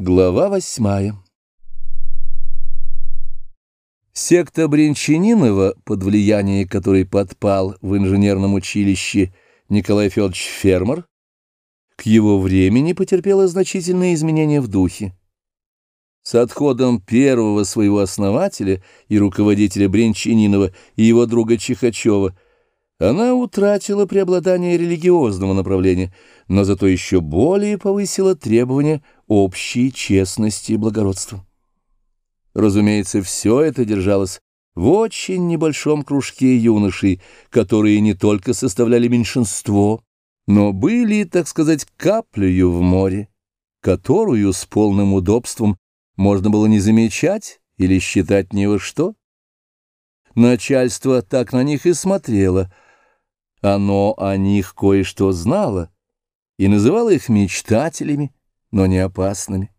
Глава восьмая Секта Бринчанинова, под влияние которой подпал в инженерном училище Николай Федорович Фермер, к его времени потерпела значительные изменения в духе. С отходом первого своего основателя и руководителя Бринчанинова и его друга Чихачева – она утратила преобладание религиозного направления, но зато еще более повысила требования общей честности и благородства. Разумеется, все это держалось в очень небольшом кружке юношей, которые не только составляли меньшинство, но были, так сказать, каплею в море, которую с полным удобством можно было не замечать или считать ни во что. Начальство так на них и смотрело — оно о них кое-что знало и называло их мечтателями, но не опасными.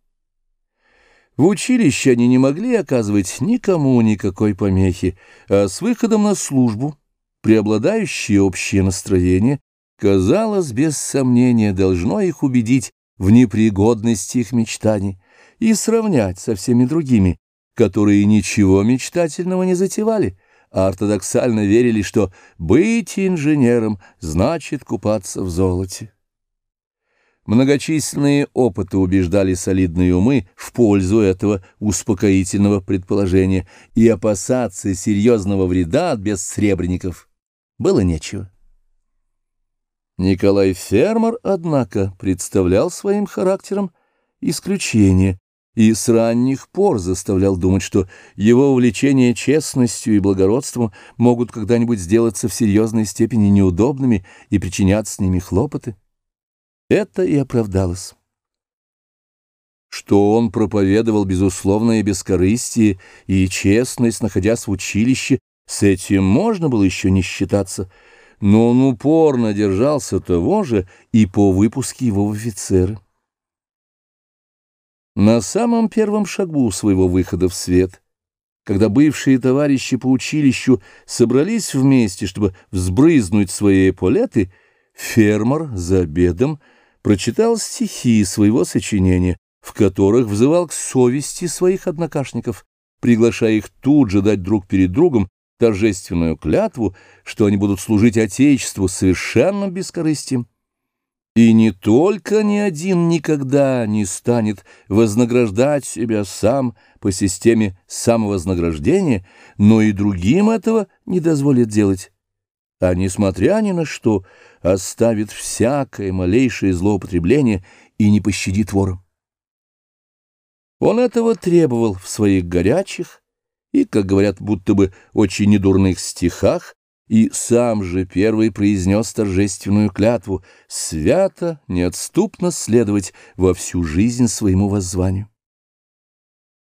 В училище они не могли оказывать никому никакой помехи, а с выходом на службу, преобладающее общее настроение, казалось, без сомнения, должно их убедить в непригодности их мечтаний и сравнять со всеми другими, которые ничего мечтательного не затевали, а ортодоксально верили, что быть инженером значит купаться в золоте. Многочисленные опыты убеждали солидные умы в пользу этого успокоительного предположения, и опасаться серьезного вреда от бессребренников было нечего. Николай Фермер, однако, представлял своим характером исключение, и с ранних пор заставлял думать, что его увлечения честностью и благородством могут когда-нибудь сделаться в серьезной степени неудобными и причинять с ними хлопоты. Это и оправдалось. Что он проповедовал безусловное бескорыстие и честность, находясь в училище, с этим можно было еще не считаться, но он упорно держался того же и по выпуске его в офицеры. На самом первом шагу своего выхода в свет, когда бывшие товарищи по училищу собрались вместе, чтобы взбрызнуть свои эполеты, фермер за обедом прочитал стихи своего сочинения, в которых взывал к совести своих однокашников, приглашая их тут же дать друг перед другом торжественную клятву, что они будут служить Отечеству совершенно бескорыстием. И не только ни один никогда не станет вознаграждать себя сам по системе самовознаграждения, но и другим этого не дозволит делать. А несмотря ни на что, оставит всякое малейшее злоупотребление и не пощадит вора. Он этого требовал в своих горячих и, как говорят, будто бы очень недурных стихах, и сам же первый произнес торжественную клятву свято, неотступно следовать во всю жизнь своему воззванию.